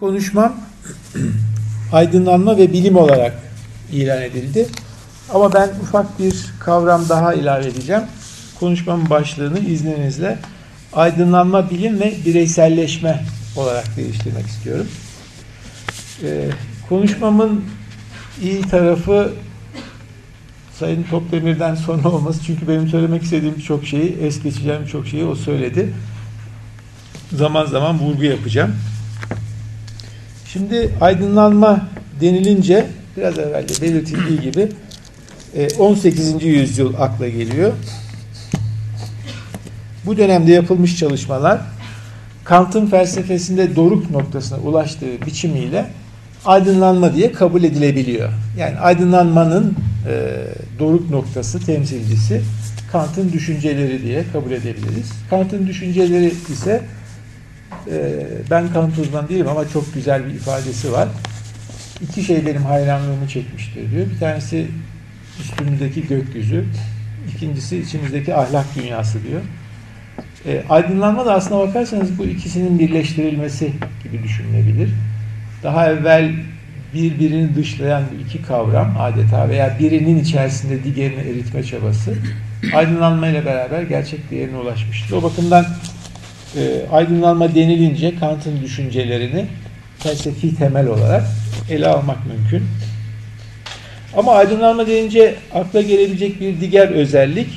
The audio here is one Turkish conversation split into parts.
Konuşmam aydınlanma ve bilim olarak ilan edildi. Ama ben ufak bir kavram daha ilave edeceğim. Konuşmamın başlığını izninizle aydınlanma, bilim ve bireyselleşme olarak değiştirmek istiyorum. Ee, konuşmamın iyi tarafı Sayın Topdemir'den sonra olması. Çünkü benim söylemek istediğim birçok şeyi, es geçeceğim birçok şeyi o söyledi. Zaman zaman vurgu yapacağım. Şimdi aydınlanma denilince biraz evvel belirtildiği gibi 18. E, yüzyıl akla geliyor. Bu dönemde yapılmış çalışmalar Kant'ın felsefesinde doruk noktasına ulaştığı biçimiyle aydınlanma diye kabul edilebiliyor. Yani aydınlanmanın e, doruk noktası temsilcisi Kant'ın düşünceleri diye kabul edebiliriz. Kant'ın düşünceleri ise e, ben Kant uzman değilim ama çok güzel bir ifadesi var. İki şey benim hayranlığımı çekmiştir diyor. Bir tanesi üstümüzdeki gökyüzü, ikincisi içimizdeki ahlak dünyası diyor. E, aydınlanma da aslına bakarsanız bu ikisinin birleştirilmesi gibi düşünülebilir. Daha evvel birbirini dışlayan iki kavram adeta veya birinin içerisinde diğerini eritme çabası aydınlanma ile beraber gerçek değerine ulaşmıştır. O bakımdan e, aydınlanma denilince Kant'ın düşüncelerini felsefi temel olarak ele almak mümkün. Ama aydınlanma denince akla gelebilecek bir diğer özellik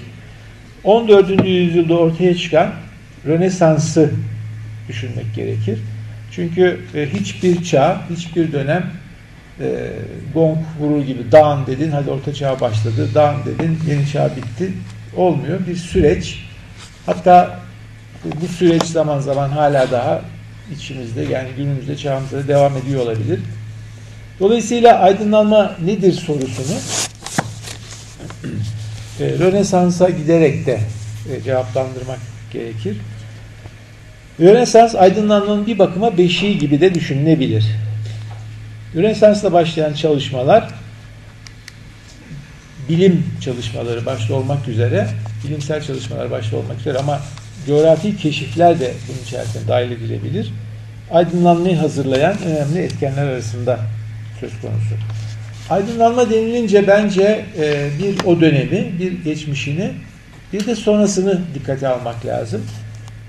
14. yüzyılda ortaya çıkan Rönesans'ı düşünmek gerekir. Çünkü e, hiçbir çağ, hiçbir dönem e, gong vurur gibi dağın dedin, hadi orta çağ başladı, dağın dedin, yeni çağ bitti. Olmuyor. Bir süreç. Hatta bu, bu süreç zaman zaman hala daha içimizde yani günümüzde çağımızda devam ediyor olabilir. Dolayısıyla aydınlanma nedir sorusunu e, Rönesans'a giderek de e, cevaplandırmak gerekir. Rönesans aydınlanmanın bir bakıma beşiği gibi de düşünülebilir. Rönesans'la başlayan çalışmalar bilim çalışmaları başta olmak üzere, bilimsel çalışmalar başta olmak üzere ama coğrafi keşifler de bunun içerisine dahil edilebilir. Aydınlanmayı hazırlayan önemli etkenler arasında söz konusu. Aydınlanma denilince bence e, bir o dönemi, bir geçmişini, bir de sonrasını dikkate almak lazım.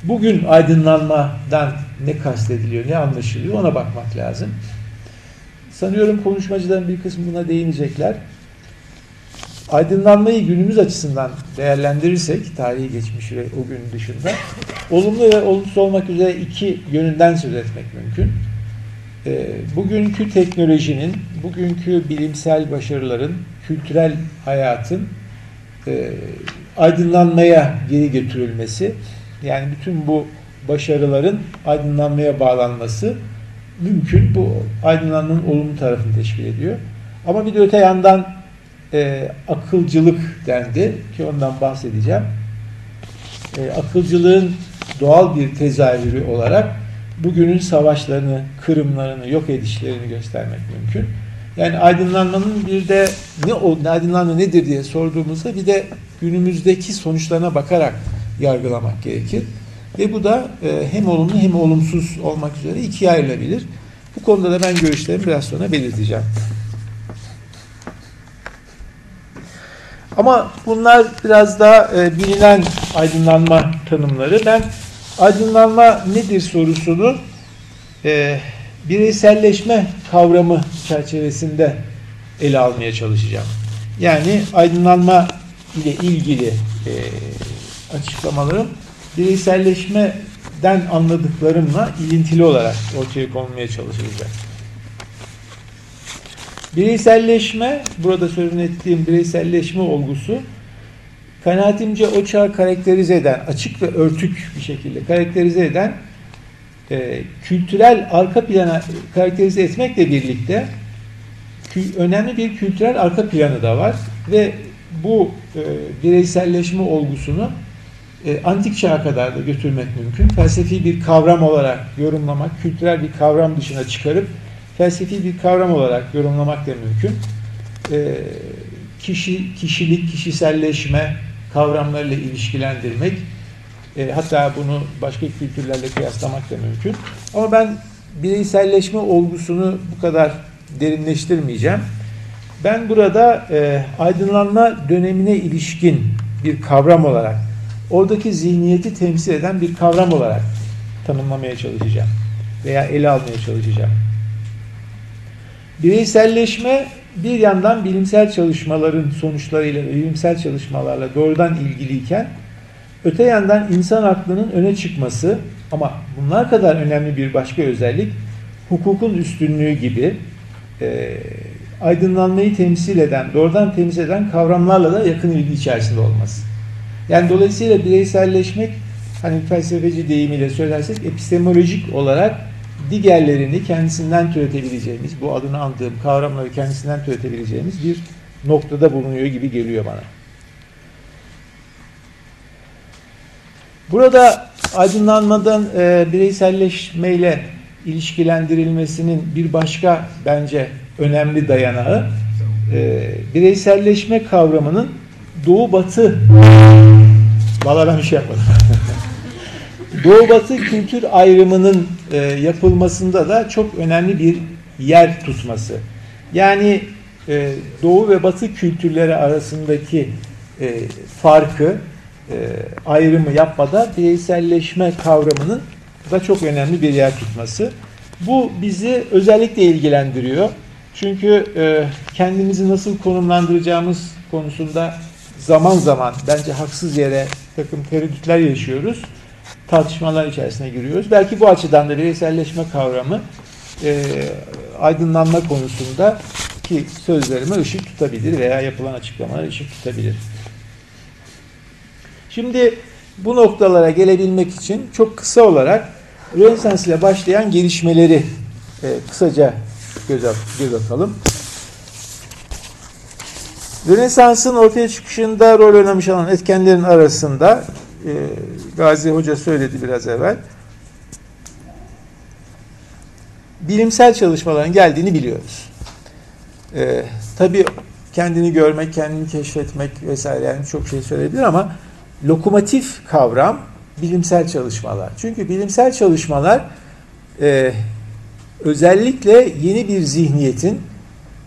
Bugün aydınlanmadan ne kastediliyor, ne anlaşılıyor ona bakmak lazım. Sanıyorum konuşmacıların bir kısmı buna değinecekler aydınlanmayı günümüz açısından değerlendirirsek tarihi geçmiş ve o gün dışında olumlu ve olumsuz olmak üzere iki yönünden söz etmek mümkün. E, bugünkü teknolojinin, bugünkü bilimsel başarıların, kültürel hayatın e, aydınlanmaya geri götürülmesi, yani bütün bu başarıların aydınlanmaya bağlanması mümkün. Bu aydınlanmanın olumlu tarafını teşkil ediyor. Ama bir de öte yandan e, akılcılık dendi ki ondan bahsedeceğim. E, akılcılığın doğal bir tezahürü olarak bugünün savaşlarını, kırımlarını, yok edişlerini göstermek mümkün. Yani aydınlanmanın bir de ne o aydınlanma nedir diye sorduğumuzda bir de günümüzdeki sonuçlarına bakarak yargılamak gerekir. Ve bu da e, hem olumlu hem olumsuz olmak üzere ikiye ayrılabilir. Bu konuda da ben görüşlerimi biraz sonra belirteceğim. Ama bunlar biraz daha e, bilinen aydınlanma tanımları. Ben aydınlanma nedir sorusunu e, bireyselleşme kavramı çerçevesinde ele almaya çalışacağım. Yani aydınlanma ile ilgili e, açıklamalarım bireyselleşmeden anladıklarımla ilintili olarak ortaya konmaya çalışılacak. Bireyselleşme, burada sözünü ettiğim bireyselleşme olgusu kanaatimce o çağı karakterize eden, açık ve örtük bir şekilde karakterize eden e, kültürel arka plana karakterize etmekle birlikte önemli bir kültürel arka planı da var ve bu e, bireyselleşme olgusunu e, antik çağa kadar da götürmek mümkün. Felsefi bir kavram olarak yorumlamak, kültürel bir kavram dışına çıkarıp felsefi bir kavram olarak yorumlamak da mümkün. E, kişi, kişilik, kişiselleşme kavramlarıyla ilişkilendirmek, e, hatta bunu başka kültürlerle kıyaslamak da mümkün. Ama ben bireyselleşme olgusunu bu kadar derinleştirmeyeceğim. Ben burada e, aydınlanma dönemine ilişkin bir kavram olarak, oradaki zihniyeti temsil eden bir kavram olarak tanımlamaya çalışacağım veya ele almaya çalışacağım. Bireyselleşme bir yandan bilimsel çalışmaların sonuçlarıyla bilimsel çalışmalarla doğrudan ilgiliyken öte yandan insan aklının öne çıkması ama bunlar kadar önemli bir başka özellik hukukun üstünlüğü gibi e, aydınlanmayı temsil eden, doğrudan temsil eden kavramlarla da yakın ilgi içerisinde olması. Yani dolayısıyla bireyselleşmek hani felsefeci deyimiyle söylersek epistemolojik olarak diğerlerini kendisinden türetebileceğimiz, bu adını andığım kavramları kendisinden türetebileceğimiz bir noktada bulunuyor gibi geliyor bana. Burada aydınlanmadan e, bireyselleşmeyle ilişkilendirilmesinin bir başka bence önemli dayanağı e, bireyselleşme kavramının doğu batı valla ben bir şey yapmadım doğu batı kültür ayrımının e, yapılmasında da çok önemli bir yer tutması. Yani e, doğu ve batı kültürleri arasındaki e, farkı e, ayrımı yapmada bireyselleşme kavramının da çok önemli bir yer tutması. Bu bizi özellikle ilgilendiriyor. Çünkü e, kendimizi nasıl konumlandıracağımız konusunda zaman zaman bence haksız yere takım tereddütler yaşıyoruz. Tartışmalar içerisine giriyoruz. Belki bu açıdan da bireyselleşme kavramı e, aydınlanma konusunda ki sözlerime ışık tutabilir veya yapılan açıklamalar ışık tutabilir. Şimdi bu noktalara gelebilmek için çok kısa olarak Rönesans ile başlayan gelişmeleri e, kısaca göz, at, göz atalım. Rönesans'ın ortaya çıkışında rol oynamış olan etkenlerin arasında e, Gazi Hoca söyledi biraz evvel bilimsel çalışmaların geldiğini biliyoruz. E, tabii kendini görmek, kendini keşfetmek vesaire yani çok şey söyleyebilir ama lokomotif kavram bilimsel çalışmalar. Çünkü bilimsel çalışmalar e, özellikle yeni bir zihniyetin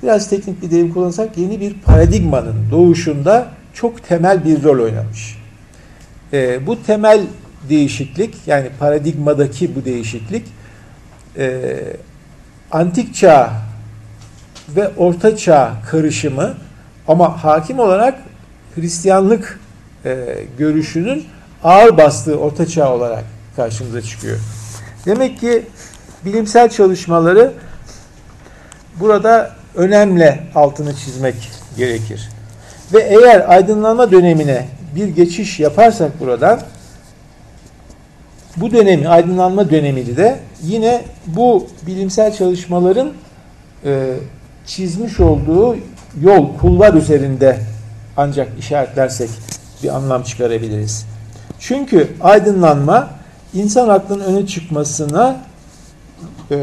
biraz teknik bir deyim kullanırsak yeni bir paradigmanın doğuşunda çok temel bir rol oynamış. E, bu temel değişiklik yani paradigmadaki bu değişiklik e, antik çağ ve orta çağ karışımı ama hakim olarak Hristiyanlık e, görüşünün ağır bastığı orta çağ olarak karşımıza çıkıyor. Demek ki bilimsel çalışmaları burada önemli altını çizmek gerekir. Ve eğer aydınlanma dönemine bir geçiş yaparsak buradan bu dönemi, aydınlanma dönemini de yine bu bilimsel çalışmaların e, çizmiş olduğu yol, kulvar üzerinde ancak işaretlersek bir anlam çıkarabiliriz. Çünkü aydınlanma insan aklının öne çıkmasına e,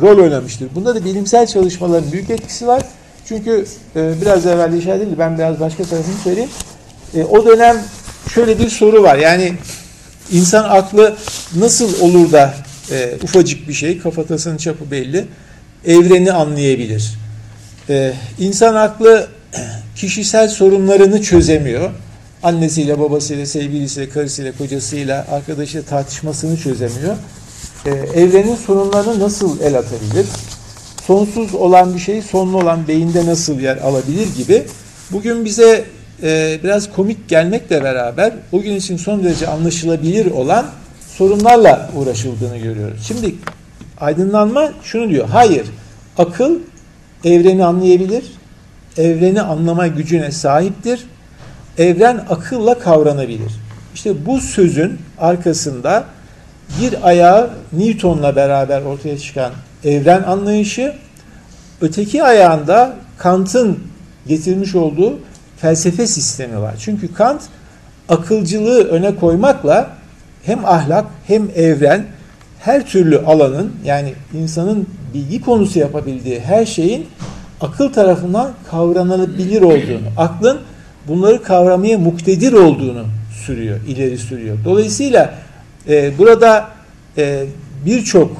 rol oynamıştır. Bunda da bilimsel çalışmaların büyük etkisi var. Çünkü e, biraz evvel işaret edildi, ben biraz başka tarafını söyleyeyim. E, o dönem şöyle bir soru var. Yani insan aklı nasıl olur da e, ufacık bir şey, kafatasının çapı belli, evreni anlayabilir? E, insan aklı kişisel sorunlarını çözemiyor annesiyle, babasıyla, sevgilisiyle, karısıyla, kocasıyla, arkadaşıyla tartışmasını çözemiyor. Ee, evrenin sorunlarını nasıl el atabilir? Sonsuz olan bir şey sonlu olan beyinde nasıl yer alabilir gibi. Bugün bize e, biraz komik gelmekle beraber o gün için son derece anlaşılabilir olan sorunlarla uğraşıldığını görüyoruz. Şimdi aydınlanma şunu diyor. Hayır, akıl evreni anlayabilir, evreni anlama gücüne sahiptir evren akılla kavranabilir. İşte bu sözün arkasında bir ayağı Newton'la beraber ortaya çıkan evren anlayışı, öteki ayağında Kant'ın getirmiş olduğu felsefe sistemi var. Çünkü Kant akılcılığı öne koymakla hem ahlak hem evren her türlü alanın yani insanın bilgi konusu yapabildiği her şeyin akıl tarafından kavranabilir olduğunu, aklın bunları kavramaya muktedir olduğunu sürüyor, ileri sürüyor. Dolayısıyla e, burada e, birçok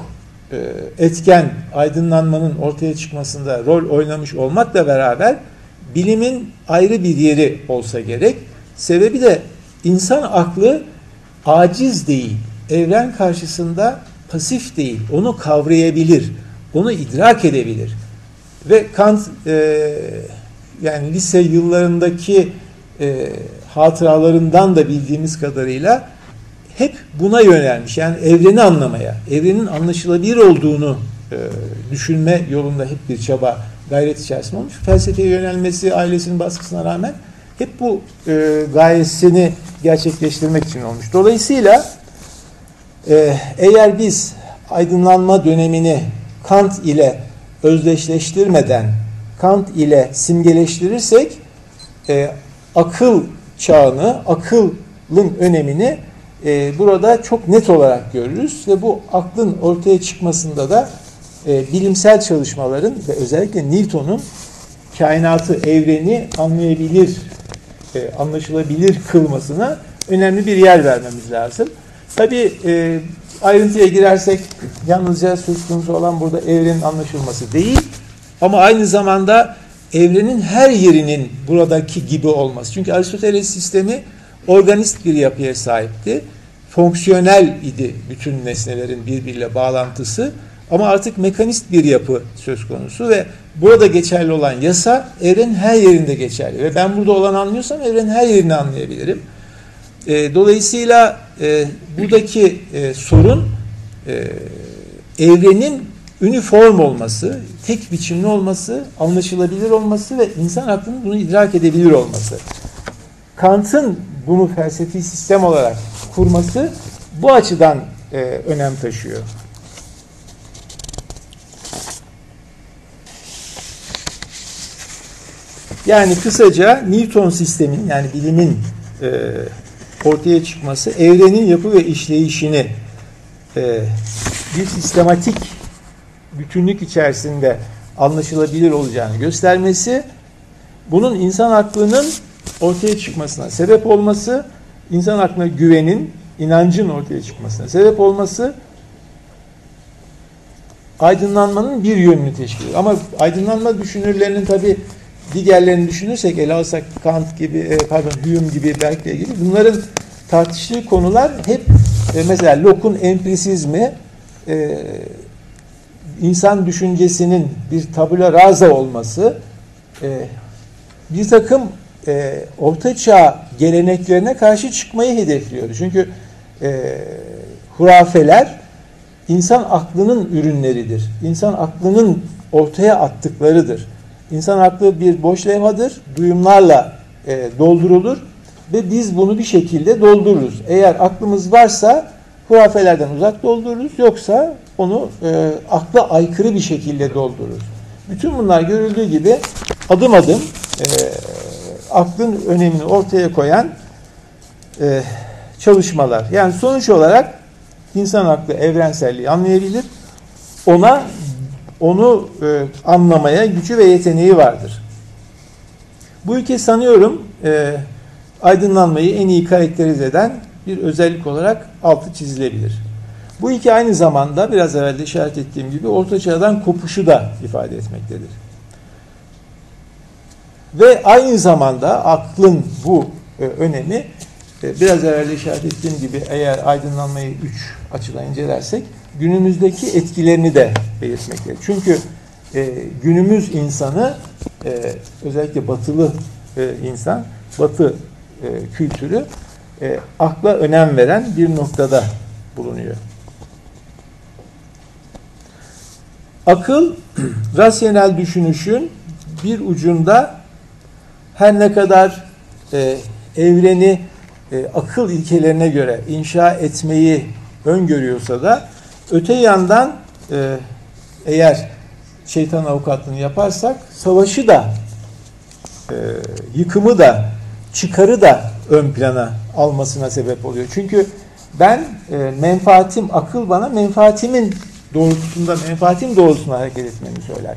e, etken aydınlanmanın ortaya çıkmasında rol oynamış olmakla beraber bilimin ayrı bir yeri olsa gerek. Sebebi de insan aklı aciz değil. Evren karşısında pasif değil. Onu kavrayabilir. Onu idrak edebilir. Ve Kant e, yani lise yıllarındaki e, hatıralarından da bildiğimiz kadarıyla hep buna yönelmiş. Yani evreni anlamaya, evrenin anlaşılabilir olduğunu e, düşünme yolunda hep bir çaba, gayret içerisinde olmuş. Felsefeye yönelmesi ailesinin baskısına rağmen hep bu e, gayesini gerçekleştirmek için olmuş. Dolayısıyla e, eğer biz aydınlanma dönemini Kant ile özdeşleştirmeden Kant ile simgeleştirirsek e, akıl çağını, akılın önemini e, burada çok net olarak görürüz ve bu aklın ortaya çıkmasında da e, bilimsel çalışmaların ve özellikle Newton'un kainatı, evreni anlayabilir, e, anlaşılabilir kılmasına önemli bir yer vermemiz lazım. Tabii e, ayrıntıya girersek yalnızca söz konusu olan burada evrenin anlaşılması değil ama aynı zamanda evrenin her yerinin buradaki gibi olması. Çünkü Aristoteles sistemi organist bir yapıya sahipti. Fonksiyonel idi bütün nesnelerin birbiriyle bağlantısı. Ama artık mekanist bir yapı söz konusu ve burada geçerli olan yasa evrenin her yerinde geçerli. Ve ben burada olan anlıyorsam evrenin her yerini anlayabilirim. E, dolayısıyla e, buradaki e, sorun e, evrenin üniform olması, tek biçimli olması, anlaşılabilir olması ve insan aklının bunu idrak edebilir olması. Kant'ın bunu felsefi sistem olarak kurması bu açıdan e, önem taşıyor. Yani kısaca Newton sistemin yani bilimin e, ortaya çıkması evrenin yapı ve işleyişini e, bir sistematik bütünlük içerisinde anlaşılabilir olacağını göstermesi, bunun insan aklının ortaya çıkmasına sebep olması, insan aklına güvenin, inancın ortaya çıkmasına sebep olması, aydınlanmanın bir yönünü teşkil ediyor. Ama aydınlanma düşünürlerinin tabi diğerlerini düşünürsek ele alsak Kant gibi, e, pardon Hume gibi, Berkeley gibi bunların tartıştığı konular hep e, mesela Locke'un empirisizmi e, insan düşüncesinin bir tabula rasa olması bir takım ortaçağ geleneklerine karşı çıkmayı hedefliyordu. Çünkü hurafeler insan aklının ürünleridir. İnsan aklının ortaya attıklarıdır. İnsan aklı bir boş levhadır. Duyumlarla e, doldurulur ve biz bunu bir şekilde doldururuz. Eğer aklımız varsa hurafelerden uzak doldururuz. Yoksa onu e, akla aykırı bir şekilde doldururuz. Bütün bunlar görüldüğü gibi adım adım e, aklın önemini ortaya koyan e, çalışmalar. Yani sonuç olarak insan aklı evrenselliği anlayabilir. Ona onu e, anlamaya gücü ve yeteneği vardır. Bu ülke sanıyorum e, aydınlanmayı en iyi karakterize eden bir özellik olarak altı çizilebilir. Bu iki aynı zamanda biraz evvel de işaret ettiğim gibi orta çağdan kopuşu da ifade etmektedir. Ve aynı zamanda aklın bu e, önemi biraz evvel işaret ettiğim gibi eğer aydınlanmayı üç açıdan incelersek günümüzdeki etkilerini de belirtmektedir. Çünkü e, günümüz insanı e, özellikle batılı e, insan, batı e, kültürü e, akla önem veren bir noktada bulunuyor. Akıl, rasyonel düşünüşün bir ucunda her ne kadar e, evreni e, akıl ilkelerine göre inşa etmeyi öngörüyorsa da öte yandan e, eğer şeytan avukatlığını yaparsak savaşı da e, yıkımı da çıkarı da ön plana almasına sebep oluyor. Çünkü ben e, menfaatim, akıl bana menfaatimin doğrultusunda, menfaatim doğrultusunda hareket etmemi söyler.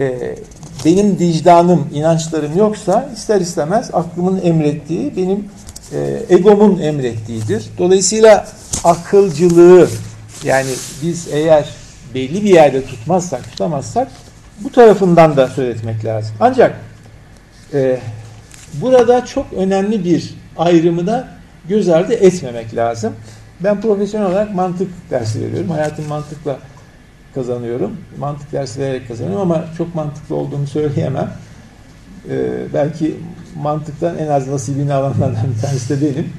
E, benim vicdanım, inançlarım yoksa ister istemez aklımın emrettiği benim e, egomun emrettiğidir. Dolayısıyla akılcılığı yani biz eğer belli bir yerde tutmazsak, tutamazsak bu tarafından da söz lazım. Ancak e, burada çok önemli bir ayrımı da göz ardı etmemek lazım. Ben profesyonel olarak mantık dersi veriyorum. Hayatım mantıkla kazanıyorum. Mantık dersi vererek kazanıyorum ama çok mantıklı olduğunu söyleyemem. Ee, belki mantıktan en az nasibini alanlardan bir tanesi de benim.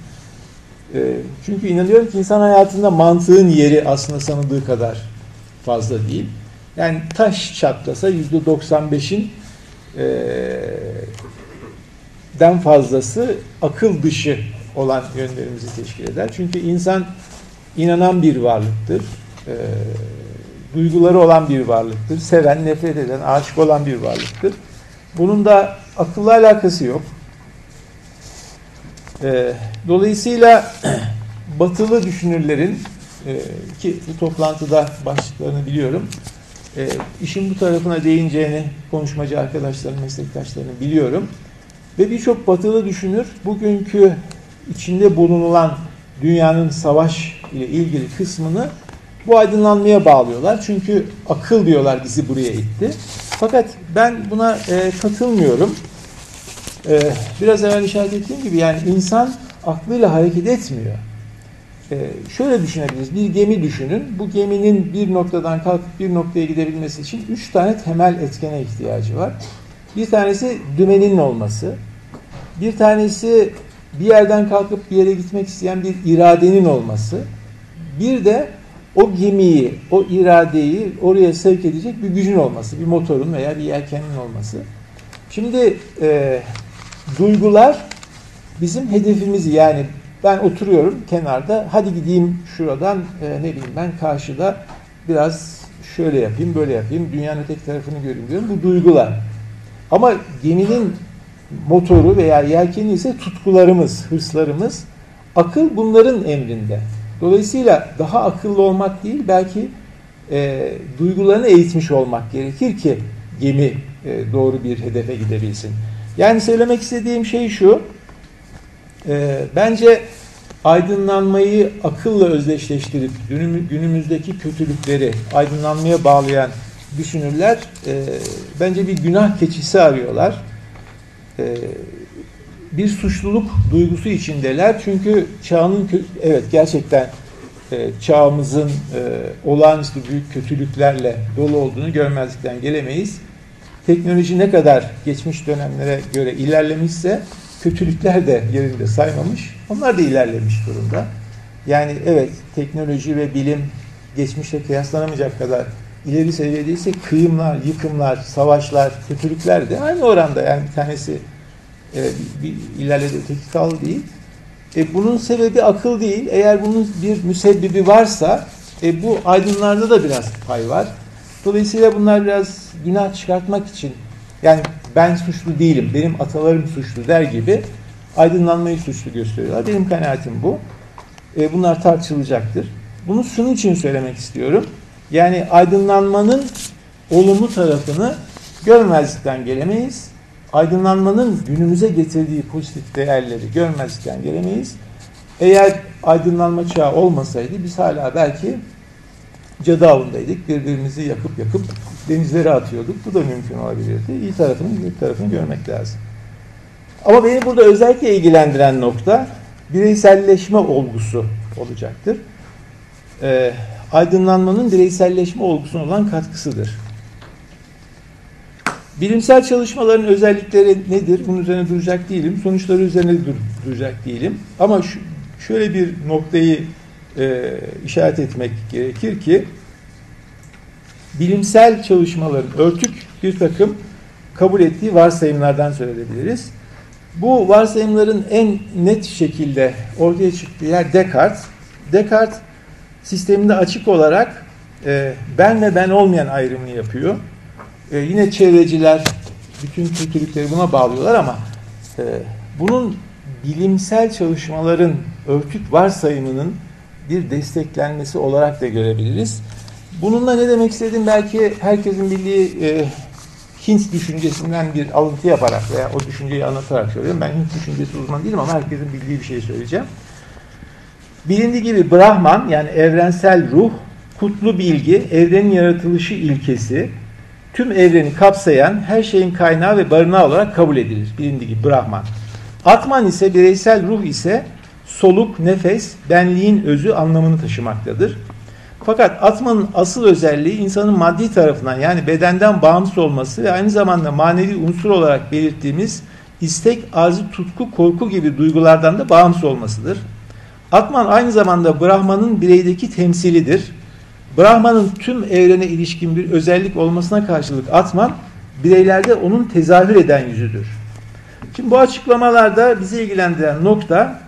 Ee, çünkü inanıyorum ki insan hayatında mantığın yeri aslında sanıldığı kadar fazla değil. Yani taş çatlasa yüzde 95'in e, den fazlası akıl dışı olan yönlerimizi teşkil eder. Çünkü insan inanan bir varlıktır. E, duyguları olan bir varlıktır. Seven, nefret eden, aşık olan bir varlıktır. Bunun da akılla alakası yok. E, dolayısıyla batılı düşünürlerin e, ki bu toplantıda başlıklarını biliyorum. E, işin bu tarafına değineceğini konuşmacı arkadaşlarım, meslektaşlarını biliyorum. Ve birçok batılı düşünür bugünkü içinde bulunulan dünyanın savaş ile ilgili kısmını bu aydınlanmaya bağlıyorlar. Çünkü akıl diyorlar bizi buraya itti. Fakat ben buna e, katılmıyorum. E, biraz evvel işaret ettiğim gibi yani insan aklıyla hareket etmiyor. E, şöyle düşünebiliriz. Bir gemi düşünün. Bu geminin bir noktadan kalkıp bir noktaya gidebilmesi için üç tane temel etkene ihtiyacı var. Bir tanesi dümenin olması. Bir tanesi bir yerden kalkıp bir yere gitmek isteyen bir iradenin olması. Bir de o gemiyi, o iradeyi oraya sevk edecek bir gücün olması, bir motorun veya bir yelkenin olması. Şimdi e, duygular bizim hedefimizi yani ben oturuyorum kenarda hadi gideyim şuradan e, ne bileyim ben karşıda biraz şöyle yapayım böyle yapayım dünyanın öteki tarafını göreyim diyorum bu duygular. Ama geminin motoru veya yelkeni ise tutkularımız, hırslarımız. Akıl bunların emrinde. Dolayısıyla daha akıllı olmak değil belki e, duygularını eğitmiş olmak gerekir ki gemi e, doğru bir hedefe gidebilsin. Yani söylemek istediğim şey şu. E, bence aydınlanmayı akılla özdeşleştirip günümüzdeki kötülükleri aydınlanmaya bağlayan düşünürler e, bence bir günah keçisi arıyorlar. E, bir suçluluk duygusu içindeler. Çünkü çağının evet gerçekten e, çağımızın e, olağanüstü büyük kötülüklerle dolu olduğunu görmezlikten gelemeyiz. Teknoloji ne kadar geçmiş dönemlere göre ilerlemişse kötülükler de yerinde saymamış. Onlar da ilerlemiş durumda. Yani evet teknoloji ve bilim geçmişle kıyaslanamayacak kadar ileri seviyedeyse kıyımlar, yıkımlar, savaşlar, kötülükler de aynı oranda. Yani bir tanesi e, bir ilerledi öteki kaldı değil. E, bunun sebebi akıl değil. Eğer bunun bir müsebbibi varsa e, bu aydınlarda da biraz pay var. Dolayısıyla bunlar biraz günah çıkartmak için yani ben suçlu değilim, benim atalarım suçlu der gibi aydınlanmayı suçlu gösteriyorlar. Benim kanaatim bu. E, bunlar tartışılacaktır. Bunu şunun için söylemek istiyorum. Yani aydınlanmanın olumlu tarafını görmezlikten gelemeyiz. Aydınlanmanın günümüze getirdiği pozitif değerleri görmezlikten gelemeyiz. Eğer aydınlanma çağı olmasaydı biz hala belki cadı avındaydık. Birbirimizi yakıp yakıp denizlere atıyorduk. Bu da mümkün olabilirdi. İyi tarafını, kötü tarafını görmek lazım. Ama beni burada özellikle ilgilendiren nokta bireyselleşme olgusu olacaktır. Ee, aydınlanmanın bireyselleşme olgusuna olan katkısıdır. Bilimsel çalışmaların özellikleri nedir? Bunun üzerine duracak değilim. Sonuçları üzerine dur duracak değilim. Ama şöyle bir noktayı e, işaret etmek gerekir ki bilimsel çalışmaların örtük bir takım kabul ettiği varsayımlardan söz edebiliriz. Bu varsayımların en net şekilde ortaya çıktığı yer Descartes. Descartes sisteminde açık olarak e, ben ve ben olmayan ayrımını yapıyor. E, yine çevreciler bütün kötülükleri buna bağlıyorlar ama e, bunun bilimsel çalışmaların örtük varsayımının bir desteklenmesi olarak da görebiliriz. Bununla ne demek istediğim belki herkesin bildiği e, Hint düşüncesinden bir alıntı yaparak veya o düşünceyi anlatarak söylüyorum. Ben Hint düşüncesi uzman değilim ama herkesin bildiği bir şey söyleyeceğim. Bilindiği gibi Brahman yani evrensel ruh kutlu bilgi, evrenin yaratılışı ilkesi, tüm evreni kapsayan her şeyin kaynağı ve barınağı olarak kabul edilir. Bilindiği gibi Brahman. Atman ise bireysel ruh ise soluk, nefes, benliğin özü anlamını taşımaktadır. Fakat atmanın asıl özelliği insanın maddi tarafından yani bedenden bağımsız olması ve aynı zamanda manevi unsur olarak belirttiğimiz istek, arzu, tutku, korku gibi duygulardan da bağımsız olmasıdır. Atman aynı zamanda Brahman'ın bireydeki temsilidir. Brahman'ın tüm evrene ilişkin bir özellik olmasına karşılık Atman bireylerde onun tezahür eden yüzüdür. Şimdi bu açıklamalarda bizi ilgilendiren nokta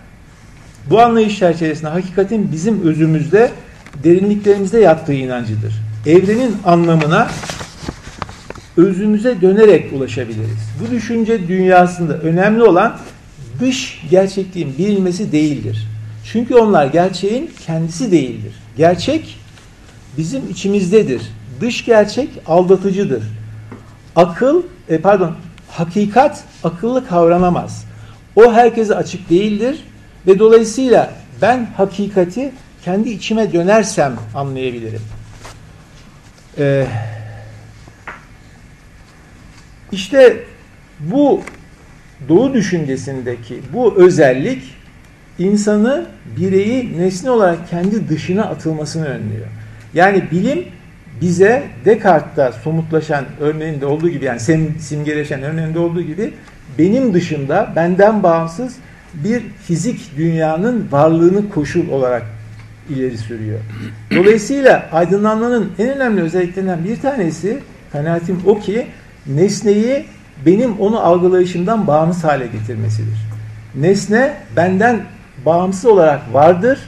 bu anlayış çerçevesinde hakikatin bizim özümüzde derinliklerimizde yattığı inancıdır. Evrenin anlamına özümüze dönerek ulaşabiliriz. Bu düşünce dünyasında önemli olan dış gerçekliğin bilinmesi değildir. Çünkü onlar gerçeğin kendisi değildir. Gerçek bizim içimizdedir. Dış gerçek aldatıcıdır. Akıl, e, pardon, hakikat akıllı kavranamaz. O herkese açık değildir ve dolayısıyla ben hakikati kendi içime dönersem anlayabilirim. Ee, işte bu doğu düşüncesindeki bu özellik insanı bireyi nesne olarak kendi dışına atılmasını önlüyor. Yani bilim bize Descartes'ta somutlaşan örneğinde olduğu gibi yani sim, simgeleşen örneğinde olduğu gibi benim dışında benden bağımsız bir fizik dünyanın varlığını koşul olarak ileri sürüyor. Dolayısıyla aydınlanmanın en önemli özelliklerinden bir tanesi kanaatim o ki nesneyi benim onu algılayışımdan bağımsız hale getirmesidir. Nesne benden bağımsız olarak vardır.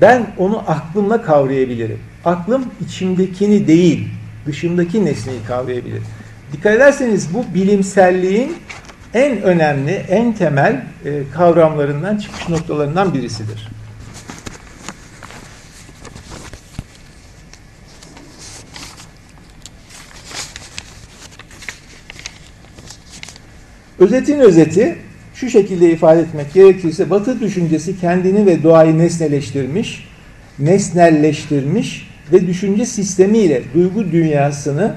Ben onu aklımla kavrayabilirim. Aklım içimdekini değil, dışımdaki nesneyi kavrayabilir. Dikkat ederseniz bu bilimselliğin en önemli, en temel e, kavramlarından, çıkış noktalarından birisidir. Özetin özeti şu şekilde ifade etmek gerekirse Batı düşüncesi kendini ve doğayı nesneleştirmiş, nesnelleştirmiş ve düşünce sistemiyle duygu dünyasını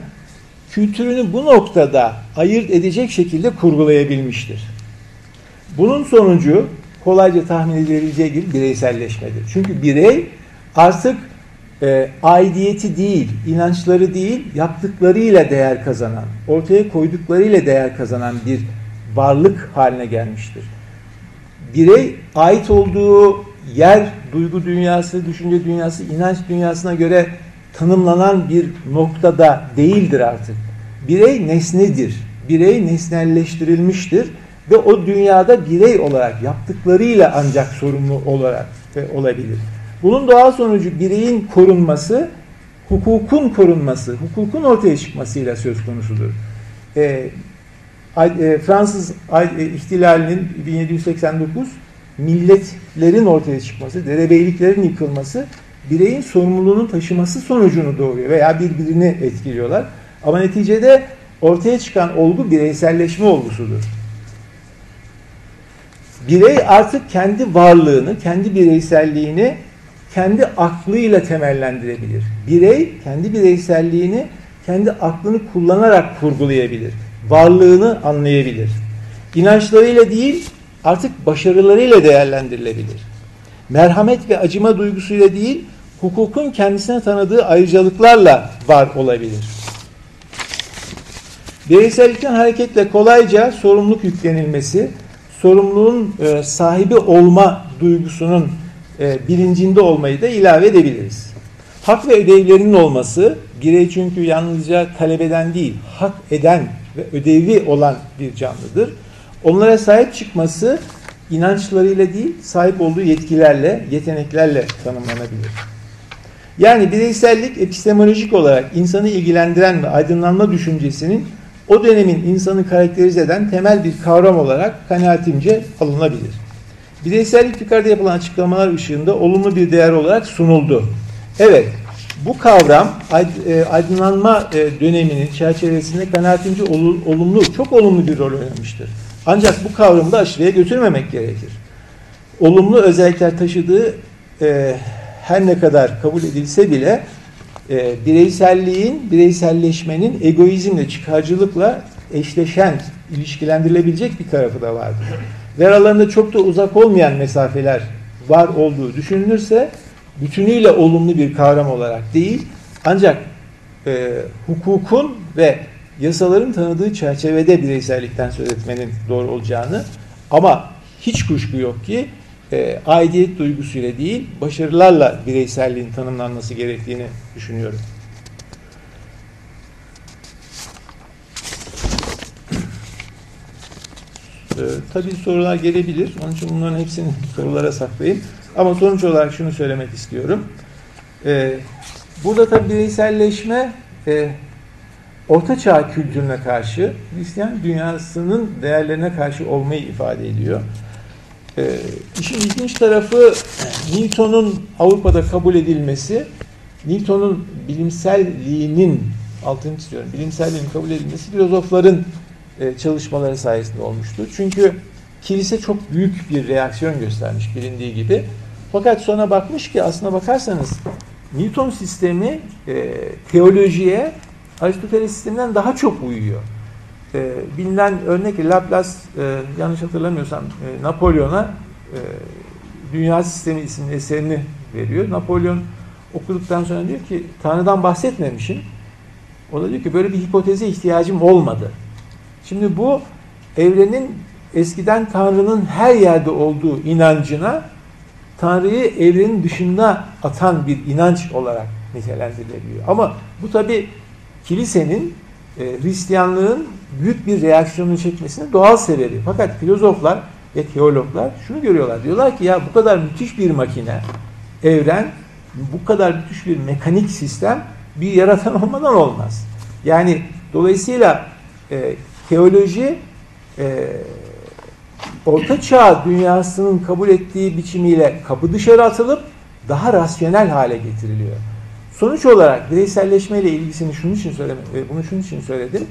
kültürünü bu noktada ayırt edecek şekilde kurgulayabilmiştir. Bunun sonucu kolayca tahmin edilebileceği gibi bireyselleşmedir. Çünkü birey artık e, aidiyeti değil, inançları değil, yaptıklarıyla değer kazanan, ortaya koyduklarıyla değer kazanan bir varlık haline gelmiştir. Birey ait olduğu yer, duygu dünyası, düşünce dünyası, inanç dünyasına göre tanımlanan bir noktada değildir artık. Birey nesnedir. Birey nesnelleştirilmiştir ve o dünyada birey olarak yaptıklarıyla ancak sorumlu olarak olabilir. Bunun doğal sonucu bireyin korunması, hukukun korunması, hukukun ortaya çıkmasıyla söz konusudur. Ee, e, Fransız e, ihtilalinin 1789 milletlerin ortaya çıkması, derebeyliklerin yıkılması bireyin sorumluluğunu taşıması sonucunu doğuruyor veya birbirini etkiliyorlar. Ama neticede ortaya çıkan olgu bireyselleşme olgusudur. Birey artık kendi varlığını, kendi bireyselliğini kendi aklıyla temellendirebilir. Birey kendi bireyselliğini kendi aklını kullanarak kurgulayabilir varlığını anlayabilir. İnançlarıyla değil, artık başarılarıyla değerlendirilebilir. Merhamet ve acıma duygusuyla değil, hukukun kendisine tanıdığı ayrıcalıklarla var olabilir. Bireysellikten hareketle kolayca sorumluluk yüklenilmesi, sorumluluğun e, sahibi olma duygusunun e, bilincinde olmayı da ilave edebiliriz. Hak ve ödevlerinin olması, birey çünkü yalnızca talep eden değil, hak eden ve ödevi olan bir canlıdır. Onlara sahip çıkması inançlarıyla değil, sahip olduğu yetkilerle, yeteneklerle tanımlanabilir. Yani bireysellik epistemolojik olarak insanı ilgilendiren ve aydınlanma düşüncesinin o dönemin insanı karakterize eden temel bir kavram olarak kanaatimce alınabilir. Bireysellik yukarıda yapılan açıklamalar ışığında olumlu bir değer olarak sunuldu. Evet, bu kavram e, aydınlanma e, döneminin çerçevesinde kanaatimce olumlu, çok olumlu bir rol oynamıştır. Ancak bu kavramı da aşırıya götürmemek gerekir. Olumlu özellikler taşıdığı e, her ne kadar kabul edilse bile e, bireyselliğin, bireyselleşmenin egoizmle, çıkarcılıkla eşleşen, ilişkilendirilebilecek bir tarafı da vardır. Ve aralarında çok da uzak olmayan mesafeler var olduğu düşünülürse bütünüyle olumlu bir kavram olarak değil, ancak e, hukukun ve yasaların tanıdığı çerçevede bireysellikten söz etmenin doğru olacağını ama hiç kuşku yok ki e, aidiyet duygusuyla değil, başarılarla bireyselliğin tanımlanması gerektiğini düşünüyorum. Ee, tabii sorular gelebilir. Onun için bunların hepsini sorulara saklayayım. Ama sonuç olarak şunu söylemek istiyorum. Ee, burada tabii bireyselleşme e, Orta Çağ kültürüne karşı, Hristiyan dünyasının değerlerine karşı olmayı ifade ediyor. E, işin ilginç tarafı Newton'un Avrupa'da kabul edilmesi, Newton'un bilimselliğinin, altını istiyorum, bilimselliğinin kabul edilmesi filozofların e, çalışmaları sayesinde olmuştur. Çünkü kilise çok büyük bir reaksiyon göstermiş bilindiği gibi. Fakat sonra bakmış ki aslına bakarsanız Newton sistemi e, teolojiye Aristoteles sisteminden daha çok uyuyor. E, bilinen örnek Laplace e, yanlış hatırlamıyorsam e, Napolyon'a e, Dünya Sistemi isimli eserini veriyor. Napolyon okuduktan sonra diyor ki Tanrı'dan bahsetmemişim. O da diyor ki böyle bir hipoteze ihtiyacım olmadı. Şimdi bu evrenin eskiden Tanrı'nın her yerde olduğu inancına Tanrı'yı evrenin dışında atan bir inanç olarak nitelendirilebiliyor. Ama bu tabi kilisenin e, Hristiyanlığın büyük bir reaksiyonu çekmesinin doğal sebebi. Fakat filozoflar ve teologlar şunu görüyorlar. Diyorlar ki ya bu kadar müthiş bir makine, evren, bu kadar müthiş bir mekanik sistem bir yaratan olmadan olmaz. Yani dolayısıyla e, teoloji e, Orta Çağ dünyasının kabul ettiği biçimiyle kapı dışarı atılıp daha rasyonel hale getiriliyor. Sonuç olarak bireyselleşme ile ilgisini şunun için söyleme, e, bunu şunun için söyledim.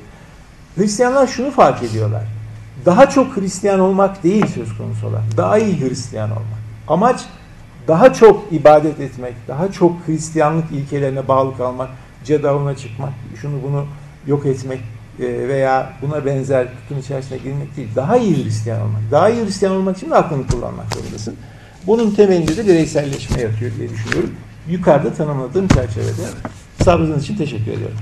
Hristiyanlar şunu fark ediyorlar. Daha çok Hristiyan olmak değil söz konusu olan. Daha iyi Hristiyan olmak. Amaç daha çok ibadet etmek, daha çok Hristiyanlık ilkelerine bağlı kalmak, cedavına çıkmak, şunu bunu yok etmek e, veya buna benzer tutum içerisine girmek değil. Daha iyi Hristiyan olmak. Daha iyi Hristiyan olmak için de aklını kullanmak zorundasın. Bunun temelinde de bireyselleşme yatıyor diye düşünüyorum yukarıda tanımladığım çerçevede. Sabrınız için teşekkür ediyorum.